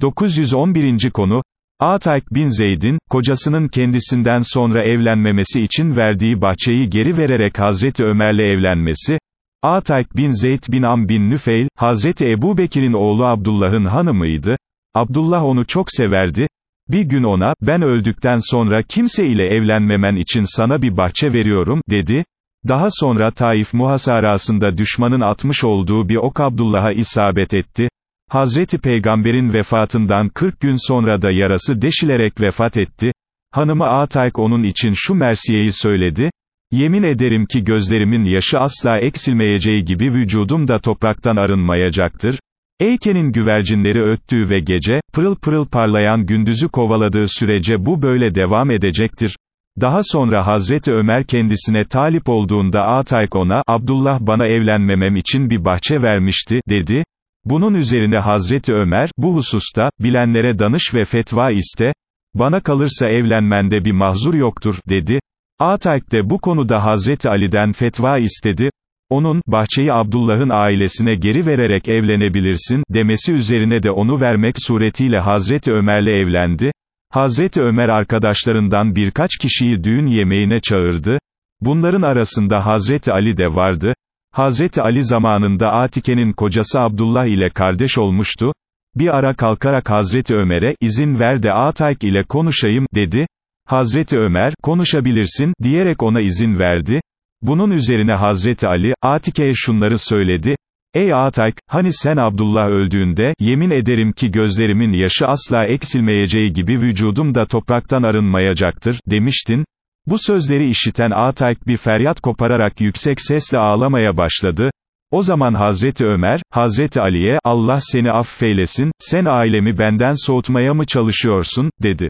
911. konu, Atayk bin Zeyd'in, kocasının kendisinden sonra evlenmemesi için verdiği bahçeyi geri vererek Hazreti Ömer'le evlenmesi, Atayk bin Zeyd bin Am bin Nüfeil, Hazreti Ebu Bekir'in oğlu Abdullah'ın hanımıydı, Abdullah onu çok severdi, bir gün ona, ben öldükten sonra kimse ile evlenmemen için sana bir bahçe veriyorum, dedi, daha sonra Taif muhasarasında düşmanın atmış olduğu bir ok Abdullah'a isabet etti, Hazreti Peygamber'in vefatından 40 gün sonra da yarası deşilerek vefat etti, hanımı Atayk onun için şu mersiyeyi söyledi, yemin ederim ki gözlerimin yaşı asla eksilmeyeceği gibi vücudum da topraktan arınmayacaktır, Eykenin güvercinleri öttüğü ve gece, pırıl pırıl parlayan gündüzü kovaladığı sürece bu böyle devam edecektir. Daha sonra Hazreti Ömer kendisine talip olduğunda Atayk ona, Abdullah bana evlenmemem için bir bahçe vermişti, dedi. Bunun üzerine Hazreti Ömer, bu hususta, bilenlere danış ve fetva iste, bana kalırsa evlenmende bir mahzur yoktur, dedi. Atayk de bu konuda Hazreti Ali'den fetva istedi, onun, bahçeyi Abdullah'ın ailesine geri vererek evlenebilirsin, demesi üzerine de onu vermek suretiyle Hazreti Ömer'le evlendi. Hazreti Ömer arkadaşlarından birkaç kişiyi düğün yemeğine çağırdı. Bunların arasında Hazreti Ali de vardı. Hazreti Ali zamanında Atike'nin kocası Abdullah ile kardeş olmuştu. Bir ara kalkarak Hazreti Ömer'e, izin ver de Atayk ile konuşayım, dedi. Hazreti Ömer, konuşabilirsin, diyerek ona izin verdi. Bunun üzerine Hazreti Ali, Atike'ye şunları söyledi, Ey Atayk, hani sen Abdullah öldüğünde, yemin ederim ki gözlerimin yaşı asla eksilmeyeceği gibi vücudum da topraktan arınmayacaktır, demiştin. Bu sözleri işiten Atayk bir feryat kopararak yüksek sesle ağlamaya başladı. O zaman Hazreti Ömer, Hazreti Ali'ye, Allah seni affeylesin, sen ailemi benden soğutmaya mı çalışıyorsun, dedi.